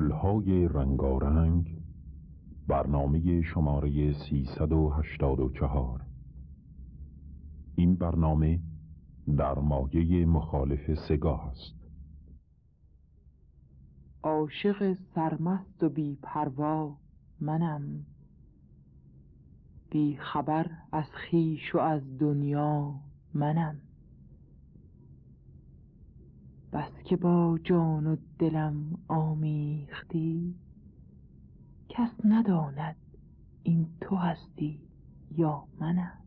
گلهای رنگارنگ برنامه شماره 384 این برنامه در مایه مخالف سگاه است. عاشق سرمست و بی پروا منم. بی خبر از خیش و از دنیا منم. بس که با جان و دلم آمیختی. کس نداند این تو هستی یا منم.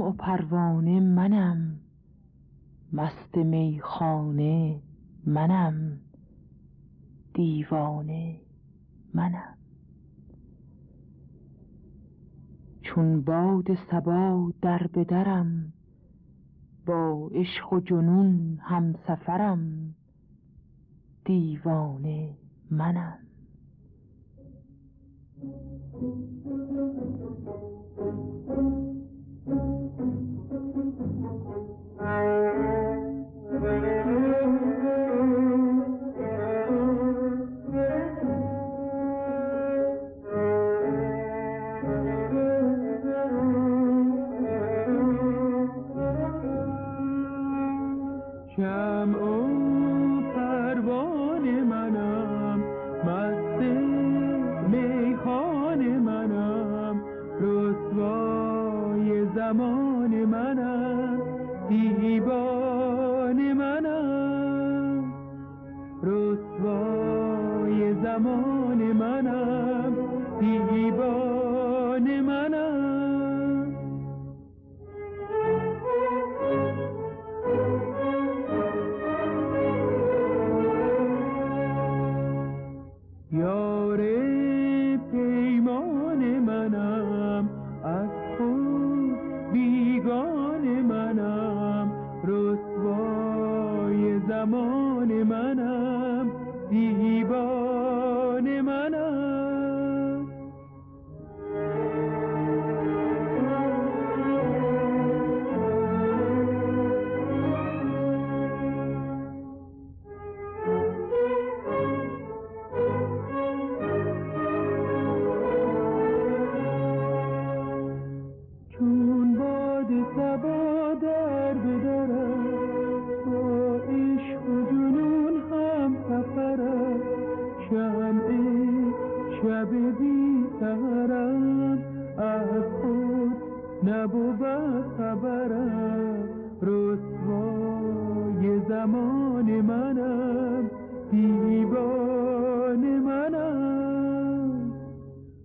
و پروانه منم. مست میخانه منم. دیوانه منم. چون باد سبا در بدرم با عشق و جنون همسفرم. دیوانه منم. نبود خبرم رسوای زمان منم دیوان منم.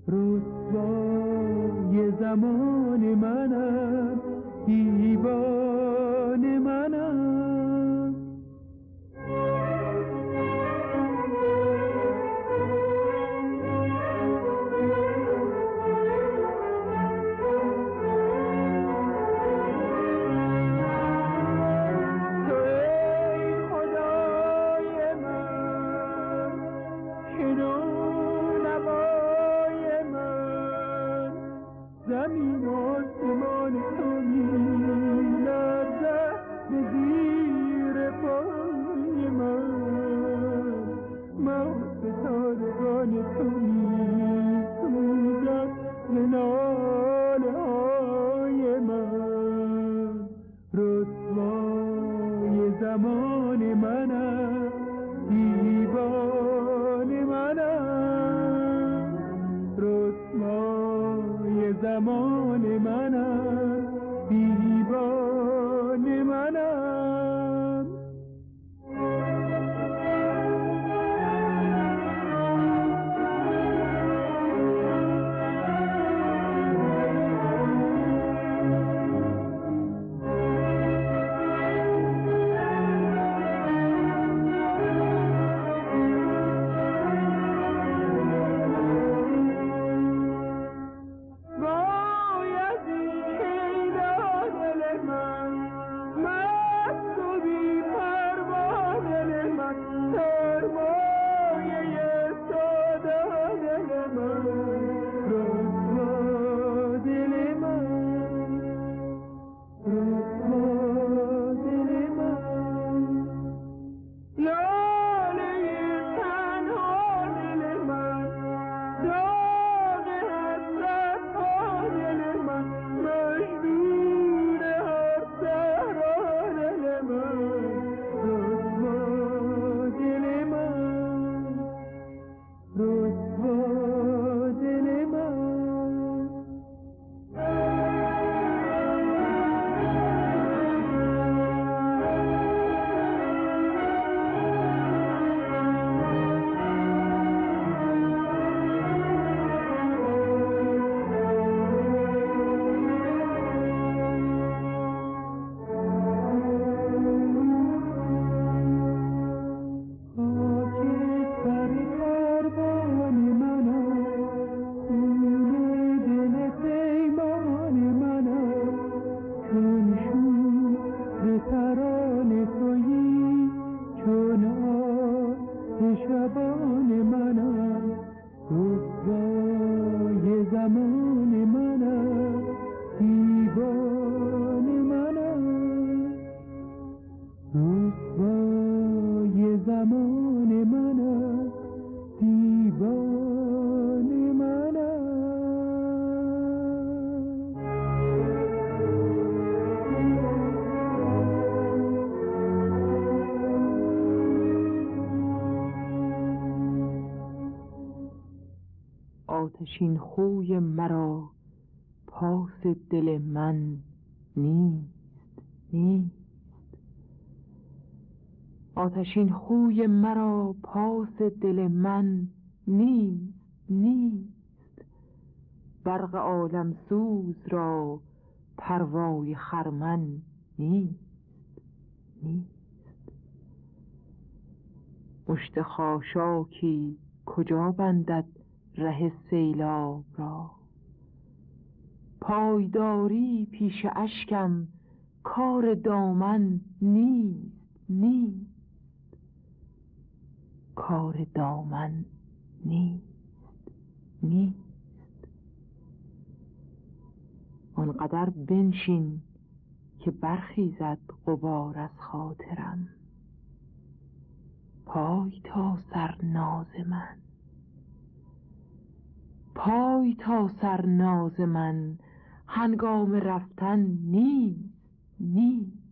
رسوای زمان منم دیوان خوی مرا پاس دل من نیست نیست. آتشین خوی مرا پاس دل من نیست نیست. برق عالم سوز را پروای خرمن نیست نیست. مشت خاشاکی کجا بندد؟ ره سیلاب را. پایداری پیش اشکم کار دامن نیست نیست. کار دامن نیست نیست. آنقدر بنشین که برخیزد غبار از خاطرم. پای تا سر ناز من. پای تا سر ناز من هنگام رفتن نیست نیست.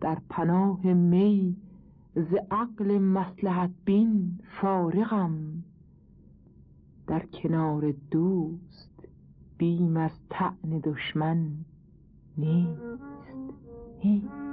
در پناه می ز عقل مسلحت بین فارغم. در کنار دوست بیم از طعن دشمن نیست نیست.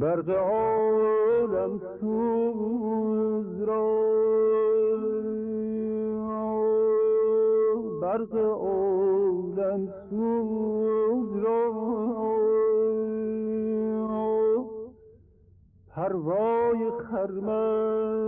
مرد عالم سوز را برق عالم سوز را پروای خرمن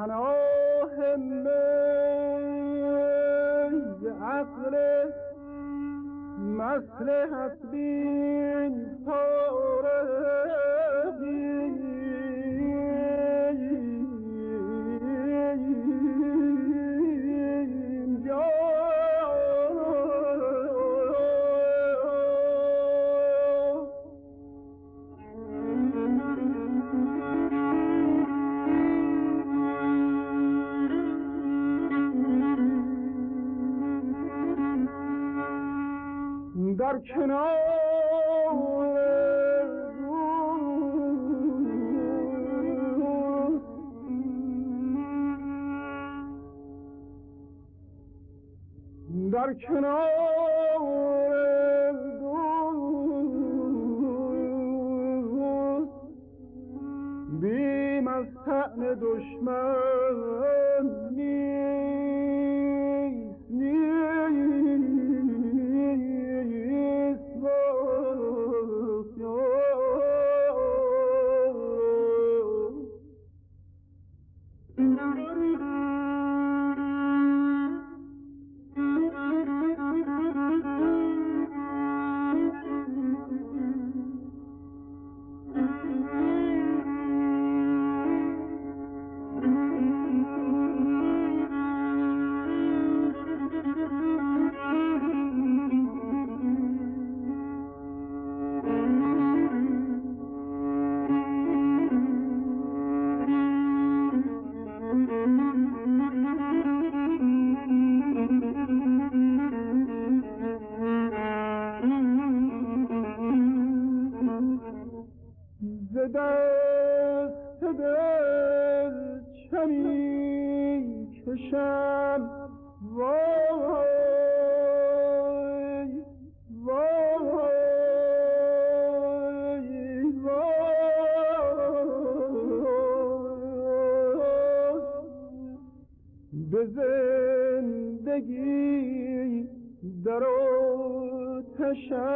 Connor. تن دشمن می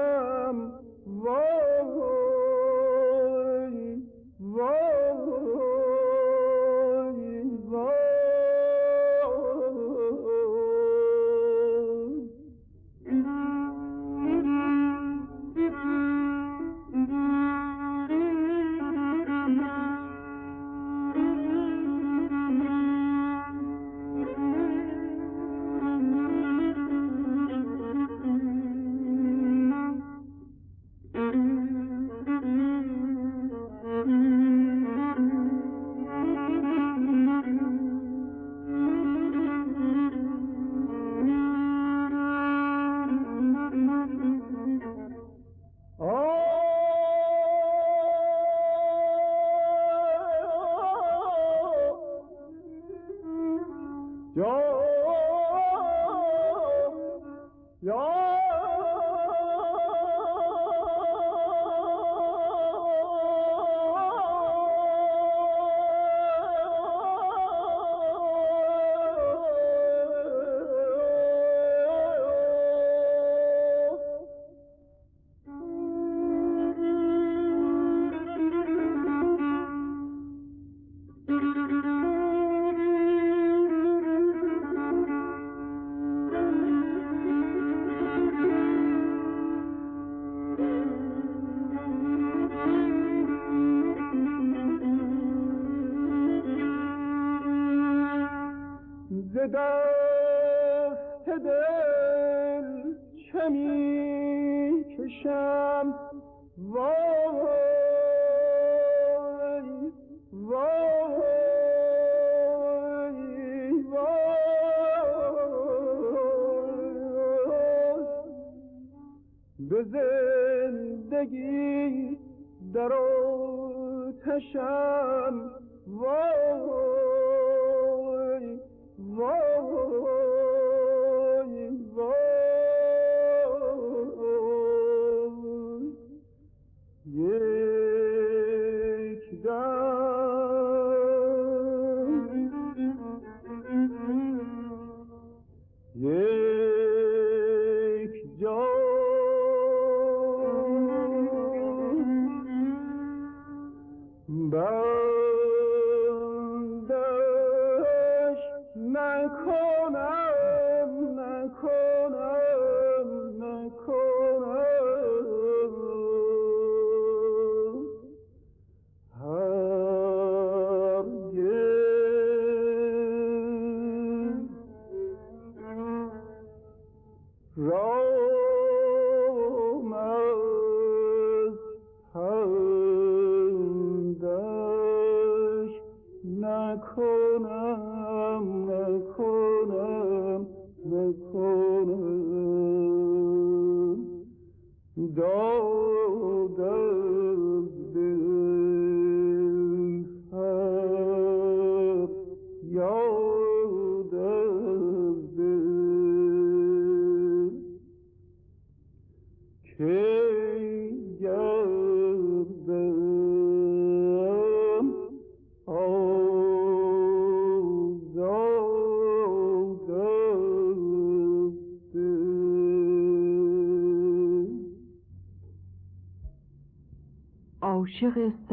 دلم وای وای. دست دل چه می کشم Roll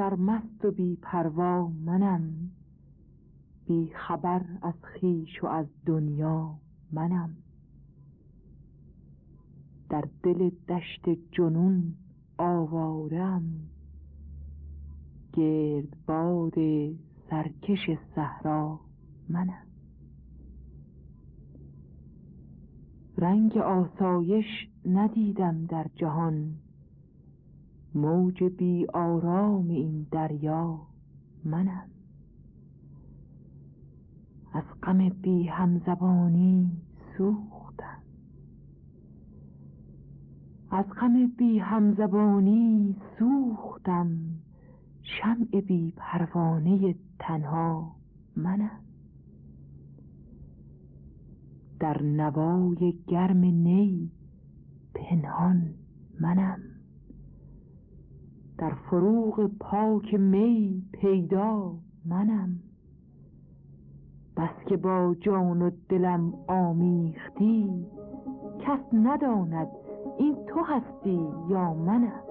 سرمست و بی پروا منم. بی خبر از خیش و از دنیا منم. در دل دشت جنون آوارم. گردباد سرکش صحرا منم. رنگ آسایش ندیدم در جهان. موج بی آرام این دریا منم از غم بی همزبانی سوختم. از غم بی همزبانی سوختم. شمع بی پروانه تنها منم در نوای گرم نی پنهان منم. در فروغ پاک می پیدا منم. بس که با جان و دلم آمیختی کس نداند این تو هستی یا منم.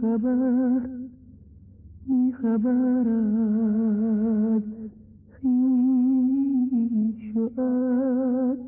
خبر می خبر از خویش و از